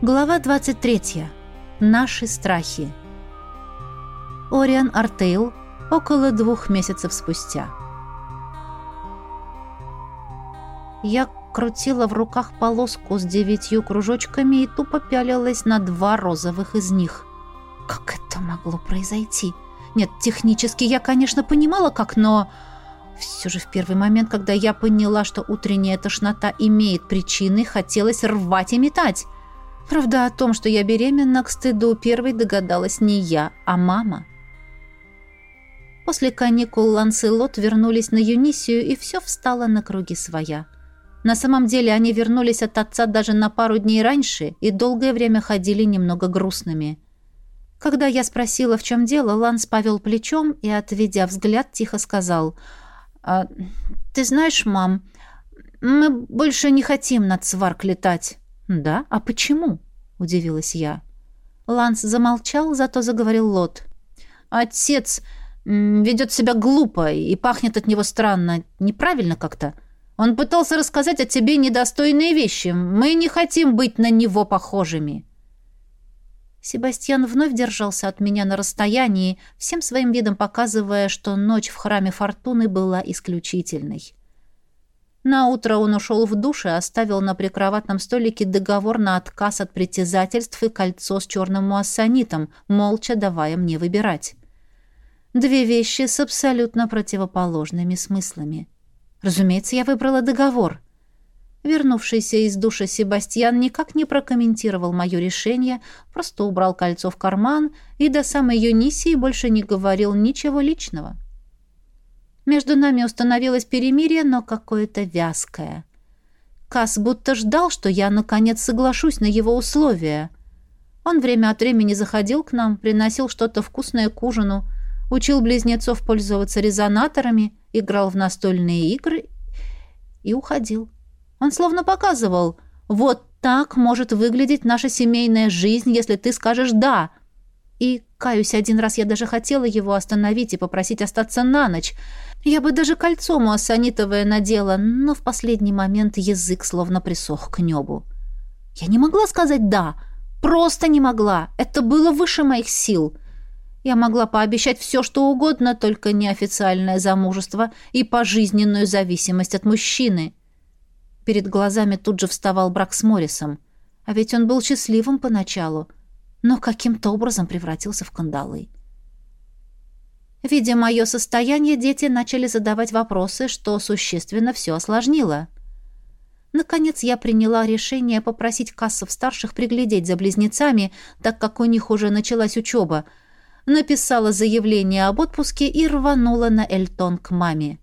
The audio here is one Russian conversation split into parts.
Глава 23. Наши страхи. Ориан Артейл около двух месяцев спустя. Я крутила в руках полоску с девятью кружочками и тупо пялилась на два розовых из них. Как это могло произойти? Нет, технически я, конечно, понимала, как, но... Все же в первый момент, когда я поняла, что утренняя тошнота имеет причины, хотелось рвать и метать. Правда, о том, что я беременна, к стыду первой догадалась не я, а мама. После каникул Ланселот вернулись на Юнисию, и все встало на круги своя. На самом деле они вернулись от отца даже на пару дней раньше и долгое время ходили немного грустными. Когда я спросила, в чем дело, Ланс повел плечом и, отведя взгляд, тихо сказал «А, «Ты знаешь, мам, мы больше не хотим на Цварк летать». «Да? А почему?» — удивилась я. Ланс замолчал, зато заговорил Лот. «Отец ведет себя глупо и пахнет от него странно. Неправильно как-то. Он пытался рассказать о тебе недостойные вещи. Мы не хотим быть на него похожими». Себастьян вновь держался от меня на расстоянии, всем своим видом показывая, что ночь в храме Фортуны была исключительной. На утро он ушел в душ и оставил на прикроватном столике договор на отказ от притязательств и кольцо с черным муассанитом, молча давая мне выбирать. Две вещи с абсолютно противоположными смыслами. Разумеется, я выбрала договор. Вернувшийся из душа Себастьян никак не прокомментировал мое решение, просто убрал кольцо в карман и до самой Юнисии больше не говорил ничего личного. — между нами установилось перемирие, но какое-то вязкое. Кас будто ждал, что я, наконец, соглашусь на его условия. Он время от времени заходил к нам, приносил что-то вкусное к ужину, учил близнецов пользоваться резонаторами, играл в настольные игры и уходил. Он словно показывал, вот так может выглядеть наша семейная жизнь, если ты скажешь «да». И, каюсь, один раз я даже хотела его остановить и попросить остаться на ночь — я бы даже кольцо муассанитовое надела, но в последний момент язык словно присох к небу. Я не могла сказать «да», просто не могла. Это было выше моих сил. Я могла пообещать все, что угодно, только неофициальное замужество и пожизненную зависимость от мужчины. Перед глазами тут же вставал брак с Моррисом. А ведь он был счастливым поначалу, но каким-то образом превратился в кандалы. Видя мое состояние, дети начали задавать вопросы, что существенно все осложнило. Наконец я приняла решение попросить кассов старших приглядеть за близнецами, так как у них уже началась учеба. Написала заявление об отпуске и рванула на Эльтон к маме.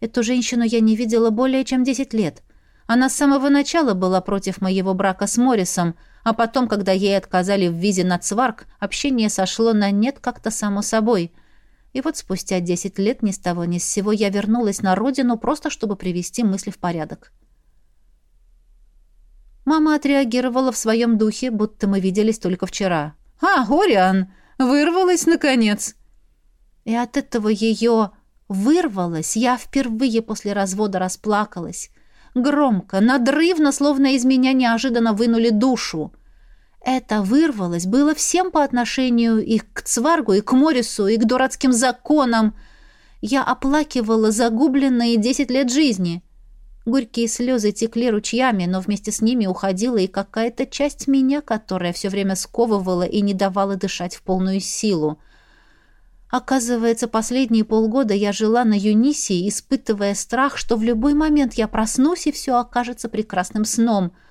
Эту женщину я не видела более чем 10 лет. Она с самого начала была против моего брака с Моррисом, а потом, когда ей отказали в визе на Цварк, общение сошло на нет как-то само собой – и вот спустя десять лет ни с того ни с сего я вернулась на родину просто чтобы привести мысли в порядок. Мама отреагировала в своем духе, будто мы виделись только вчера. «А, Ориан, вырвалась, наконец!» И от этого ее «вырвалась» я впервые после развода расплакалась. Громко, надрывно, словно из меня неожиданно вынули душу. Это вырвалось было всем по отношению и к Цваргу, и к Морису, и к дурацким законам. Я оплакивала загубленные десять лет жизни. Горькие слезы текли ручьями, но вместе с ними уходила и какая-то часть меня, которая все время сковывала и не давала дышать в полную силу. Оказывается, последние полгода я жила на Юнисии, испытывая страх, что в любой момент я проснусь, и все окажется прекрасным сном —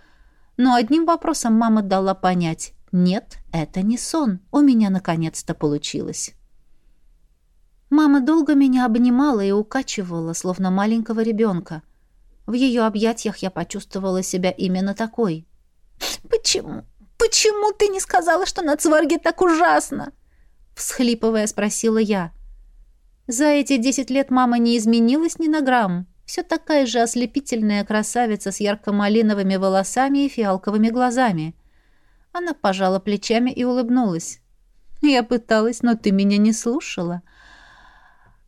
но одним вопросом мама дала понять «Нет, это не сон, у меня наконец-то получилось». Мама долго меня обнимала и укачивала, словно маленького ребенка. В ее объятиях я почувствовала себя именно такой. «Почему? Почему ты не сказала, что на Цварге так ужасно?» Всхлипывая, спросила я. За эти десять лет мама не изменилась ни на грамм все такая же ослепительная красавица с ярко-малиновыми волосами и фиалковыми глазами. Она пожала плечами и улыбнулась. «Я пыталась, но ты меня не слушала».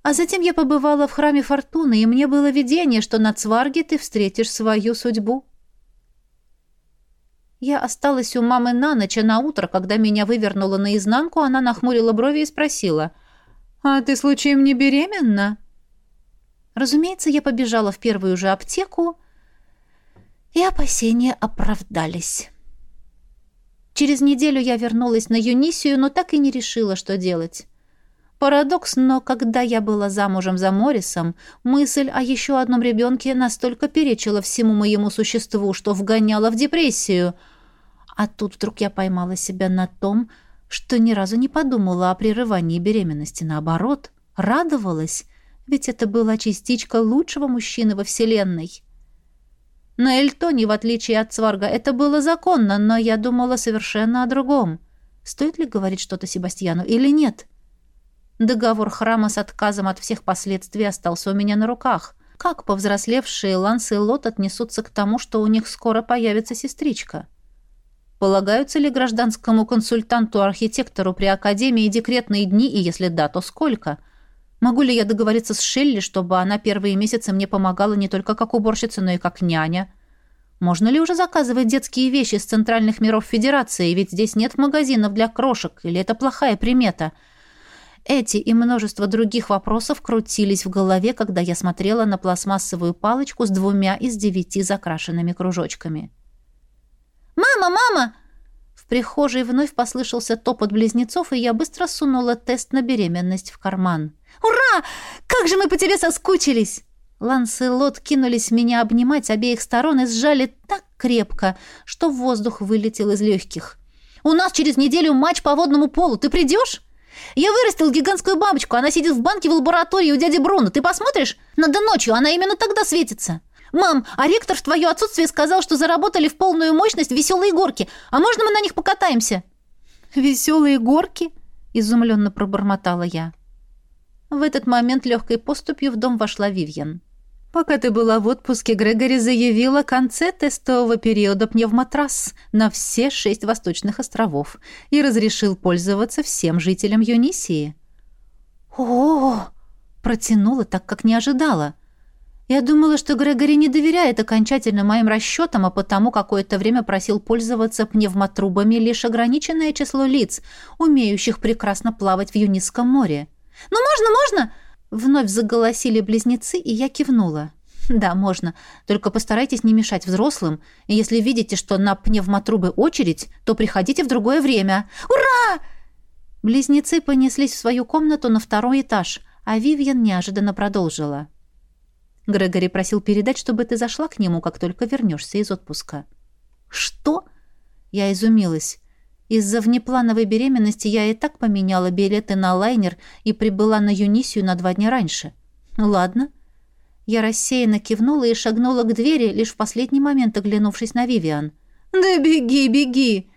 А затем я побывала в храме Фортуны, и мне было видение, что на Цварге ты встретишь свою судьбу. Я осталась у мамы на ночь, а на утро, когда меня вывернуло наизнанку, она нахмурила брови и спросила. «А ты случаем не беременна?» Разумеется, я побежала в первую же аптеку, и опасения оправдались. Через неделю я вернулась на Юнисию, но так и не решила, что делать. Парадокс, но когда я была замужем за Моррисом, мысль о еще одном ребенке настолько перечила всему моему существу, что вгоняла в депрессию. А тут вдруг я поймала себя на том, что ни разу не подумала о прерывании беременности. Наоборот, радовалась, ведь это была частичка лучшего мужчины во Вселенной. На Эльтоне, в отличие от Сварга, это было законно, но я думала совершенно о другом. Стоит ли говорить что-то Себастьяну или нет? Договор храма с отказом от всех последствий остался у меня на руках. Как повзрослевшие Ланс и Лот отнесутся к тому, что у них скоро появится сестричка? Полагаются ли гражданскому консультанту-архитектору при Академии декретные дни, и если да, то сколько? Могу ли я договориться с Шелли, чтобы она первые месяцы мне помогала не только как уборщица, но и как няня? Можно ли уже заказывать детские вещи с центральных миров Федерации, ведь здесь нет магазинов для крошек, или это плохая примета – эти и множество других вопросов крутились в голове, когда я смотрела на пластмассовую палочку с двумя из девяти закрашенными кружочками. «Мама, мама!» В прихожей вновь послышался топот близнецов, и я быстро сунула тест на беременность в карман. «Ура! Как же мы по тебе соскучились!» Ланс и Лот кинулись меня обнимать обеих сторон и сжали так крепко, что воздух вылетел из легких. «У нас через неделю матч по водному полу. Ты придешь?» Я вырастил гигантскую бабочку. Она сидит в банке в лаборатории у дяди Бруно. Ты посмотришь? Надо ночью. Она именно тогда светится. Мам, а ректор в твое отсутствие сказал, что заработали в полную мощность веселые горки. А можно мы на них покатаемся? Веселые горки? Изумленно пробормотала я. В этот момент легкой поступью в дом вошла Вивьен. Пока ты была в отпуске, Грегори заявила о конце тестового периода пневмотрасс на все шесть восточных островов и разрешил пользоваться всем жителям Юнисии. О, протянула так, как не ожидала. Я думала, что Грегори не доверяет окончательно моим расчетам, а потому какое-то время просил пользоваться пневмотрубами лишь ограниченное число лиц, умеющих прекрасно плавать в Юнисском море. «Ну, можно, можно!» Вновь заголосили близнецы, и я кивнула. «Да, можно. Только постарайтесь не мешать взрослым. И если видите, что на пневмотрубы очередь, то приходите в другое время. Ура!» Близнецы понеслись в свою комнату на второй этаж, а Вивьен неожиданно продолжила. Грегори просил передать, чтобы ты зашла к нему, как только вернешься из отпуска. «Что?» Я изумилась. Из-за внеплановой беременности я и так поменяла билеты на лайнер и прибыла на Юнисию на два дня раньше. Ладно. Я рассеянно кивнула и шагнула к двери, лишь в последний момент оглянувшись на Вивиан. «Да беги, беги!»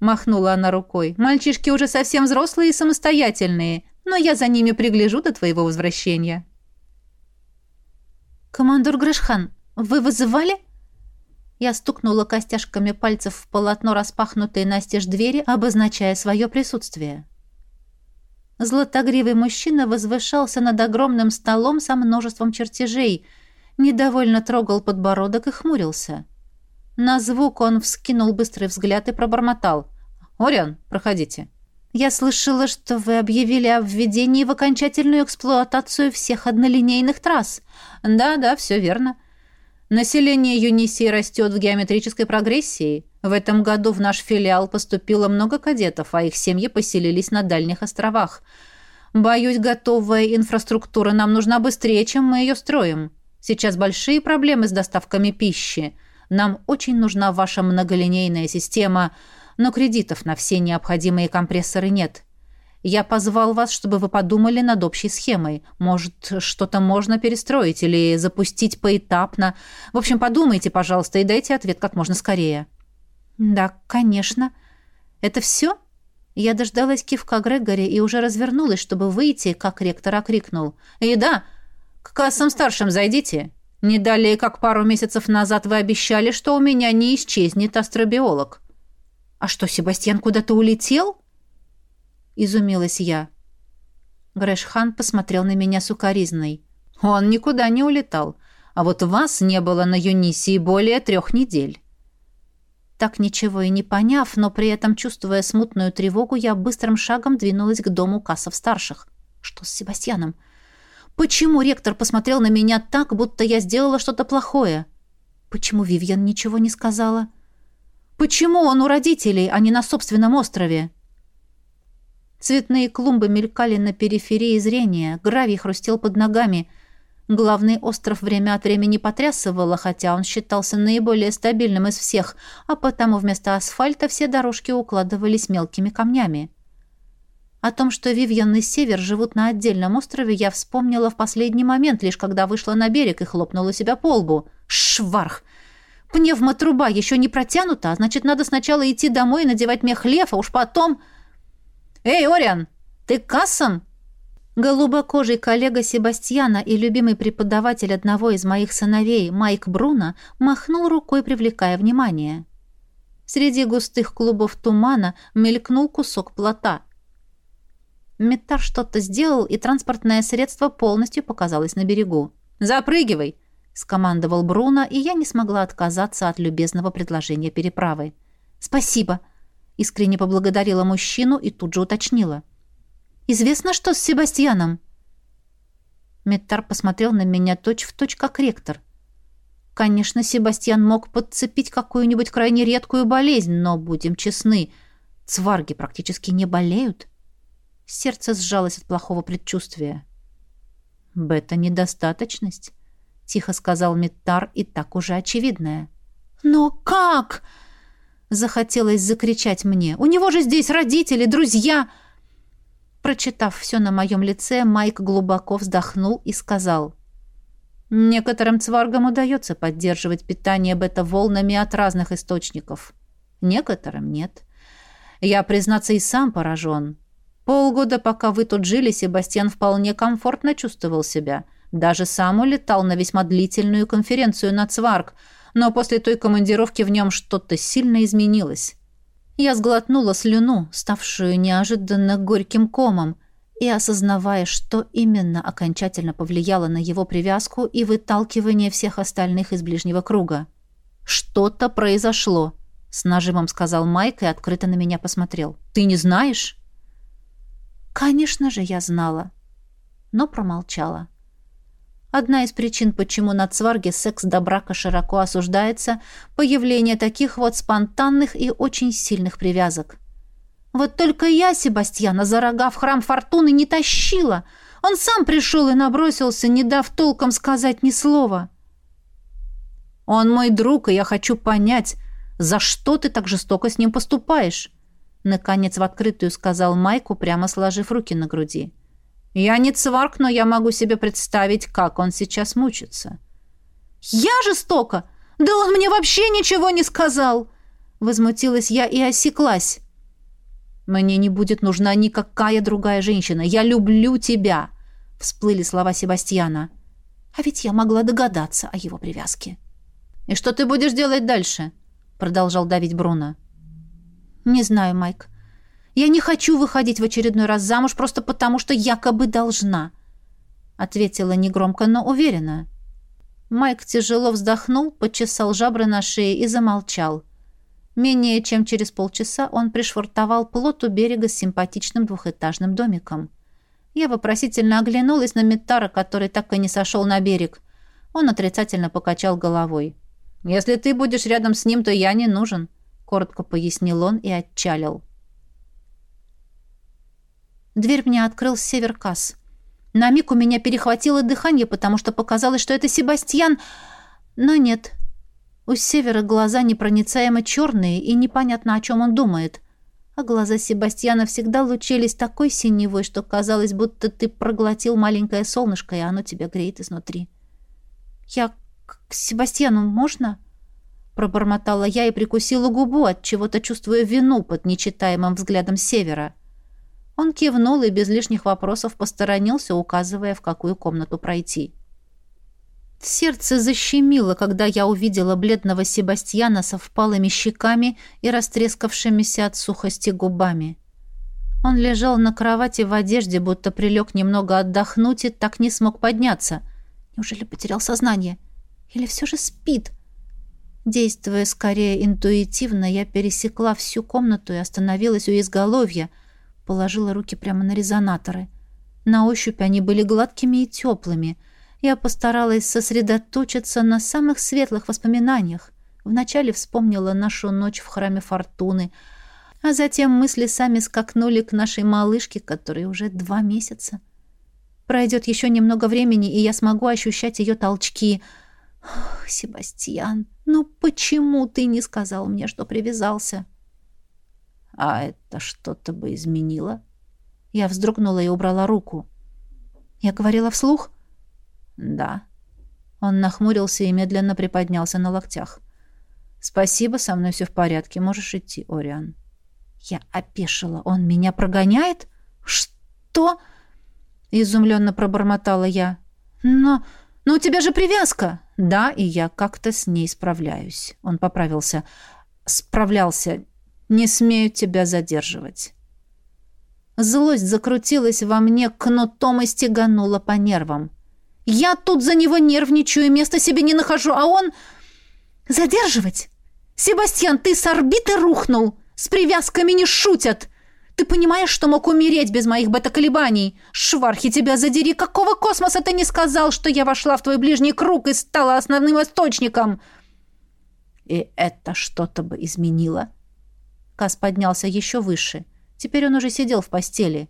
Махнула она рукой. «Мальчишки уже совсем взрослые и самостоятельные, но я за ними пригляжу до твоего возвращения». «Командор Грэшхан, вы вызывали?» Я стукнула костяшками пальцев в полотно распахнутой настежь двери, обозначая свое присутствие. Златогривый мужчина возвышался над огромным столом со множеством чертежей, недовольно трогал подбородок и хмурился. На звук он вскинул быстрый взгляд и пробормотал. «Орион, проходите». «Я слышала, что вы объявили о введении в окончательную эксплуатацию всех однолинейных трасс». «Да-да, все верно. Население Юнисии растет в геометрической прогрессии. В этом году в наш филиал поступило много кадетов, а их семьи поселились на дальних островах. Боюсь, готовая инфраструктура нам нужна быстрее, чем мы ее строим. Сейчас большие проблемы с доставками пищи. Нам очень нужна ваша многолинейная система, но кредитов на все необходимые компрессоры нет. Я позвал вас, чтобы вы подумали над общей схемой. Может, что-то можно перестроить или запустить поэтапно. В общем, подумайте, пожалуйста, и дайте ответ как можно скорее». «Да, конечно. Это все?» Я дождалась кивка Грегори и уже развернулась, чтобы выйти, как ректор окрикнул. «И да, к кассам старшим зайдите. Не далее, как пару месяцев назад вы обещали, что у меня не исчезнет астробиолог». «А что, Себастьян куда-то улетел?» изумилась я. Грэшхан посмотрел на меня сукоризной. Он никуда не улетал, а вот вас не было на Юнисии более трех недель. Так ничего и не поняв, но при этом чувствуя смутную тревогу, я быстрым шагом двинулась к дому кассов-старших. Что с Себастьяном? Почему ректор посмотрел на меня так, будто я сделала что-то плохое? Почему Вивьен ничего не сказала? Почему он у родителей, а не на собственном острове? Цветные клумбы мелькали на периферии зрения, гравий хрустел под ногами. Главный остров время от времени потрясывало, хотя он считался наиболее стабильным из всех, а потому вместо асфальта все дорожки укладывались мелкими камнями. О том, что Вивьен и Север живут на отдельном острове, я вспомнила в последний момент, лишь когда вышла на берег и хлопнула себя по лбу. Шварх! Пневмотруба еще не протянута, а значит, надо сначала идти домой и надевать мех лев, а уж потом... «Эй, Ориан, ты к кассам?» Голубокожий коллега Себастьяна и любимый преподаватель одного из моих сыновей, Майк Бруно, махнул рукой, привлекая внимание. Среди густых клубов тумана мелькнул кусок плота. Метар что-то сделал, и транспортное средство полностью показалось на берегу. «Запрыгивай!» — скомандовал Бруно, и я не смогла отказаться от любезного предложения переправы. «Спасибо!» Искренне поблагодарила мужчину и тут же уточнила. «Известно, что с Себастьяном?» Меттар посмотрел на меня точь-в-точь, точь, как ректор. Конечно, Себастьян мог подцепить какую-нибудь крайне редкую болезнь, но, будем честны, цварги практически не болеют. Сердце сжалось от плохого предчувствия. «Бета-недостаточность», — тихо сказал Меттар, и так уже очевидное. «Но как?» Захотелось закричать мне. «У него же здесь родители, друзья!» Прочитав все на моем лице, Майк глубоко вздохнул и сказал. «Некоторым цваргам удается поддерживать питание бета-волнами от разных источников. Некоторым нет. Я, признаться, и сам поражен. Полгода, пока вы тут жили, Себастьян вполне комфортно чувствовал себя. Даже сам улетал на весьма длительную конференцию на Цварг – но после той командировки в нем что-то сильно изменилось. Я сглотнула слюну, ставшую неожиданно горьким комом, и, осознавая, что именно окончательно повлияло на его привязку и выталкивание всех остальных из ближнего круга. «Что-то произошло», — с нажимом сказал Майк и открыто на меня посмотрел. «Ты не знаешь?» «Конечно же, я знала», но промолчала. Одна из причин, почему на Цварге секс до брака широко осуждается, появление таких вот спонтанных и очень сильных привязок. Вот только я Себастьяна за рога в храм Фортуны не тащила. Он сам пришел и набросился, не дав толком сказать ни слова. «Он мой друг, и я хочу понять, за что ты так жестоко с ним поступаешь?» Наконец в открытую сказал Майку, прямо сложив руки на груди. Я не цварк, но я могу себе представить, как он сейчас мучится. Я жестоко? Да он мне вообще ничего не сказал, возмутилась я и осеклась. Мне не будет нужна никакая другая женщина. Я люблю тебя, всплыли слова Себастьяна. А ведь я могла догадаться о его привязке. И что ты будешь делать дальше? продолжал давить Бруно. Не знаю, Майк. Я не хочу выходить в очередной раз замуж просто потому, что якобы должна», — ответила негромко, но уверенно. Майк тяжело вздохнул, почесал жабры на шее и замолчал. Менее чем через полчаса он пришвартовал плот у берега с симпатичным двухэтажным домиком. Я вопросительно оглянулась на Митара, который так и не сошел на берег. Он отрицательно покачал головой. «Если ты будешь рядом с ним, то я не нужен», — коротко пояснил он и отчалил. Дверь мне открыл Северкас. На миг у меня перехватило дыхание, потому что показалось, что это Себастьян, но нет. У Севера глаза непроницаемо черные, и непонятно, о чем он думает. А глаза Себастьяна всегда лучились такой синевой, что казалось, будто ты проглотил маленькое солнышко, и оно тебя греет изнутри. «Я к Себастьяну можно?» Пробормотала я и прикусила губу, от чего-то чувствуя вину под нечитаемым взглядом Севера. — он кивнул и без лишних вопросов посторонился, указывая, в какую комнату пройти. Сердце защемило, когда я увидела бледного Себастьяна со впалыми щеками и растрескавшимися от сухости губами. Он лежал на кровати в одежде, будто прилег немного отдохнуть и так не смог подняться. Неужели потерял сознание? Или все же спит? Действуя скорее интуитивно, я пересекла всю комнату и остановилась у изголовья, положила руки прямо на резонаторы. На ощупь они были гладкими и теплыми. Я постаралась сосредоточиться на самых светлых воспоминаниях. Вначале вспомнила нашу ночь в храме Фортуны, а затем мысли сами скакнули к нашей малышке, которой уже два месяца. Пройдет еще немного времени, и я смогу ощущать ее толчки. Ох, Себастьян, ну почему ты не сказал мне, что привязался? А это что-то бы изменило? Я вздрогнула и убрала руку. Я говорила вслух? Да. Он нахмурился и медленно приподнялся на локтях. Спасибо, со мной все в порядке. Можешь идти, Ориан. Я опешила. Он меня прогоняет? Что? Изумленно пробормотала я. Но... но у тебя же привязка. Да, и я как-то с ней справляюсь. Он поправился. Справлялся. Не смею тебя задерживать. Злость закрутилась во мне, кнутом и стеганула по нервам. Я тут за него нервничаю, места себе не нахожу, а он... Задерживать? Себастьян, ты с орбиты рухнул? С привязками не шутят. Ты понимаешь, что мог умереть без моих бета-колебаний? Швархи, тебя задери! Какого космоса ты не сказал, что я вошла в твой ближний круг и стала основным источником?» «И это что-то бы изменило?» Кас поднялся еще выше. Теперь он уже сидел в постели.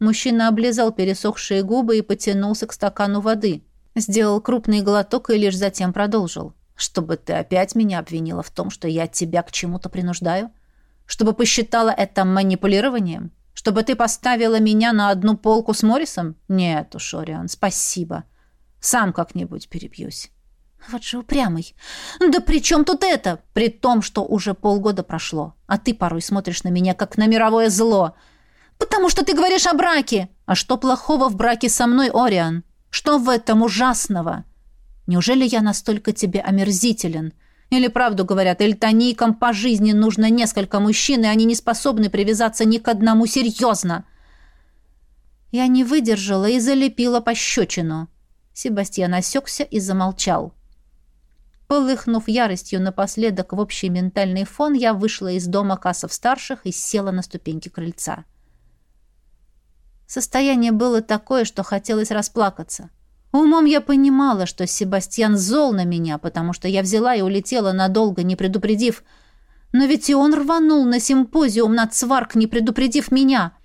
Мужчина облизал пересохшие губы и потянулся к стакану воды. Сделал крупный глоток и лишь затем продолжил. «Чтобы ты опять меня обвинила в том, что я тебя к чему-то принуждаю?» Чтобы посчитала это манипулированием? Чтобы ты поставила меня на одну полку с Моррисом? Нет уж, Ориан, спасибо. Сам как-нибудь перебьюсь. Вот же упрямый. Да при чем тут это? При том, что уже полгода прошло, а ты порой смотришь на меня, как на мировое зло. Потому что ты говоришь о браке. А что плохого в браке со мной, Ориан? Что в этом ужасного? Неужели я настолько тебе омерзителен, или правду говорят, эльтонийкам по жизни нужно несколько мужчин, и они не способны привязаться ни к одному серьезно. Я не выдержала и залепила пощечину. Себастьян осекся и замолчал. Полыхнув яростью напоследок в общий ментальный фон, я вышла из дома кассов-старших и села на ступеньки крыльца. Состояние было такое, что хотелось расплакаться. Умом я понимала, что Себастьян зол на меня, потому что я взяла и улетела надолго, не предупредив. Но ведь и он рванул на симпозиум на Цварк, не предупредив меня.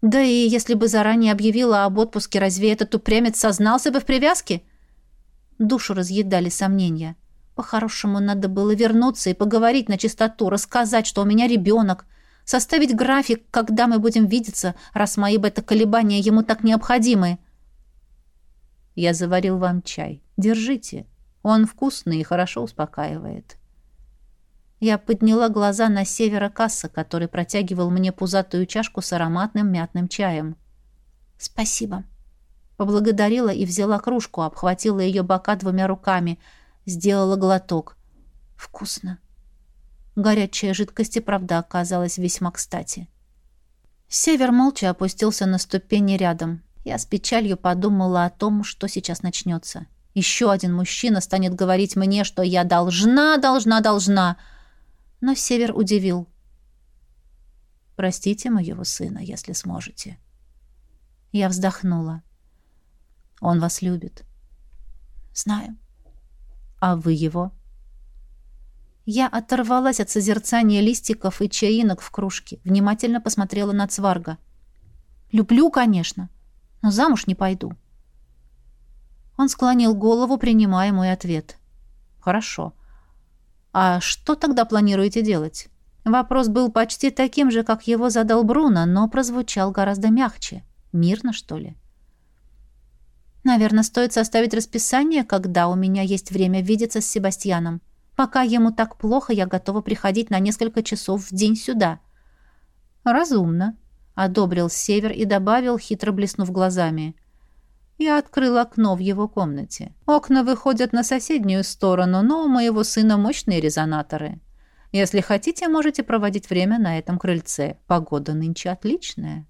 Да и если бы заранее объявила об отпуске, разве этот упрямец сознался бы в привязке? Душу разъедали сомнения. По-хорошему, надо было вернуться и поговорить на чистоту, рассказать, что у меня ребенок, составить график, когда мы будем видеться, раз мои бета-колебания ему так необходимы. Я заварил вам чай. Держите. Он вкусный и хорошо успокаивает. Я подняла глаза на севера касса, который протягивал мне пузатую чашку с ароматным мятным чаем. «Спасибо». Поблагодарила и взяла кружку, обхватила ее бока двумя руками, сделала глоток. «Вкусно». Горячая жидкость и правда оказалась весьма кстати. Север молча опустился на ступени рядом. Я с печалью подумала о том, что сейчас начнется. Еще один мужчина станет говорить мне, что я должна, должна, должна. Но Север удивил. «Простите моего сына, если сможете». Я вздохнула. «Он вас любит». «Знаю». «А вы его?» Я оторвалась от созерцания листиков и чаинок в кружке, внимательно посмотрела на Цварга. «Люблю, конечно но замуж не пойду». Он склонил голову, принимая мой ответ. «Хорошо. А что тогда планируете делать?» Вопрос был почти таким же, как его задал Бруно, но прозвучал гораздо мягче. Мирно, что ли? Наверное, стоит составить расписание, когда у меня есть время видеться с Себастьяном. Пока ему так плохо, я готова приходить на несколько часов в день сюда. Разумно одобрил север и добавил, хитро блеснув глазами. Я открыл окно в его комнате. Окна выходят на соседнюю сторону, но у моего сына мощные резонаторы. Если хотите, можете проводить время на этом крыльце. Погода нынче отличная.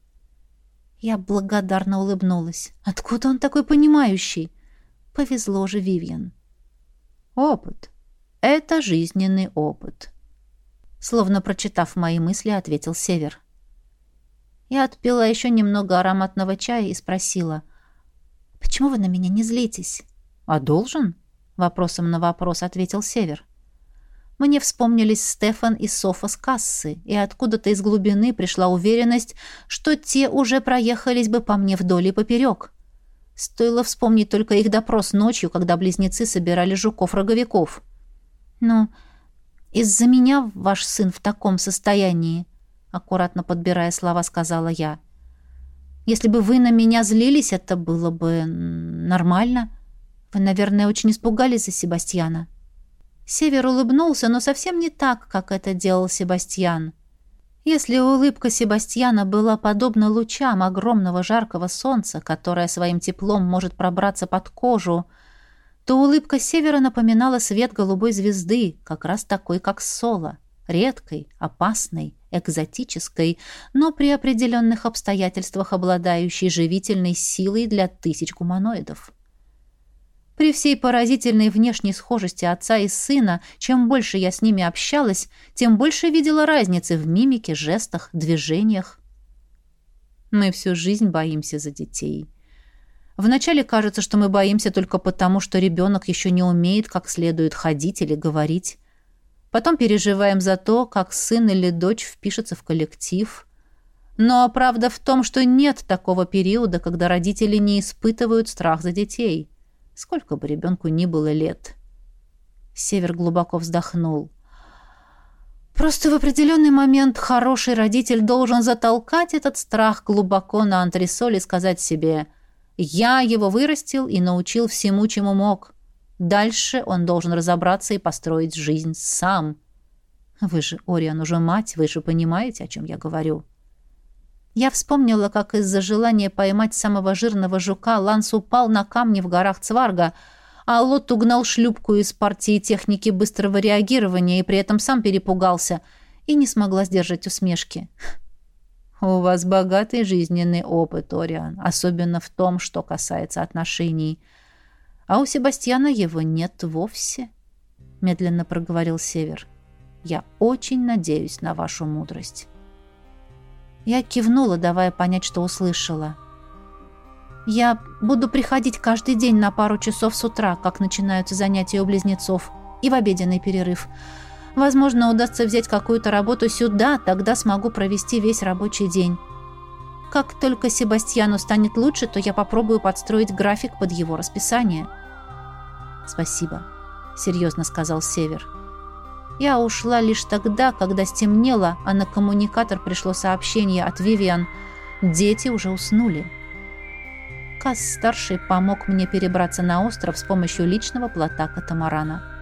Я благодарно улыбнулась. Откуда он такой понимающий? Повезло же Вивьен. Опыт. Это жизненный опыт. Словно прочитав мои мысли, ответил Север. Я отпила еще немного ароматного чая и спросила, «Почему вы на меня не злитесь?» «А должен?» — вопросом на вопрос ответил Север. Мне вспомнились Стефан и Софа с кассы, и откуда-то из глубины пришла уверенность, что те уже проехались бы по мне вдоль и поперек. Стоило вспомнить только их допрос ночью, когда близнецы собирали жуков-роговиков. «Ну, из-за меня ваш сын в таком состоянии», — аккуратно подбирая слова, сказала я. «Если бы вы на меня злились, это было бы нормально. Вы, наверное, очень испугались за Себастьяна». Север улыбнулся, но совсем не так, как это делал Себастьян. Если улыбка Себастьяна была подобна лучам огромного жаркого солнца, которое своим теплом может пробраться под кожу, то улыбка Севера напоминала свет голубой звезды, как раз такой, как Соло, редкой, опасной, экзотической, но при определенных обстоятельствах обладающей живительной силой для тысяч гуманоидов. При всей поразительной внешней схожести отца и сына, чем больше я с ними общалась, тем больше видела разницы в мимике, жестах, движениях. Мы всю жизнь боимся за детей. Вначале кажется, что мы боимся только потому, что ребенок еще не умеет как следует ходить или говорить. Потом переживаем за то, как сын или дочь впишется в коллектив. Но правда в том, что нет такого периода, когда родители не испытывают страх за детей сколько бы ребенку ни было лет. Север глубоко вздохнул. Просто в определенный момент хороший родитель должен затолкать этот страх глубоко на антресоль и сказать себе «Я его вырастил и научил всему, чему мог. Дальше он должен разобраться и построить жизнь сам». Вы же, Ориан, уже мать, вы же понимаете, о чем я говорю. Я вспомнила, как из-за желания поймать самого жирного жука Ланс упал на камни в горах Цварга, а Лот угнал шлюпку из партии техники быстрого реагирования и при этом сам перепугался и не смогла сдержать усмешки. «У вас богатый жизненный опыт, Ориан, особенно в том, что касается отношений. А у Себастьяна его нет вовсе», — медленно проговорил Север. «Я очень надеюсь на вашу мудрость». Я кивнула, давая понять, что услышала. «Я буду приходить каждый день на пару часов с утра, как начинаются занятия у близнецов, и в обеденный перерыв. Возможно, удастся взять какую-то работу сюда, тогда смогу провести весь рабочий день. Как только Себастьяну станет лучше, то я попробую подстроить график под его расписание». «Спасибо», — серьезно сказал Север. Я ушла лишь тогда, когда стемнело, а на коммуникатор пришло сообщение от Вивиан. Дети уже уснули. Касс-старший помог мне перебраться на остров с помощью личного плота катамарана.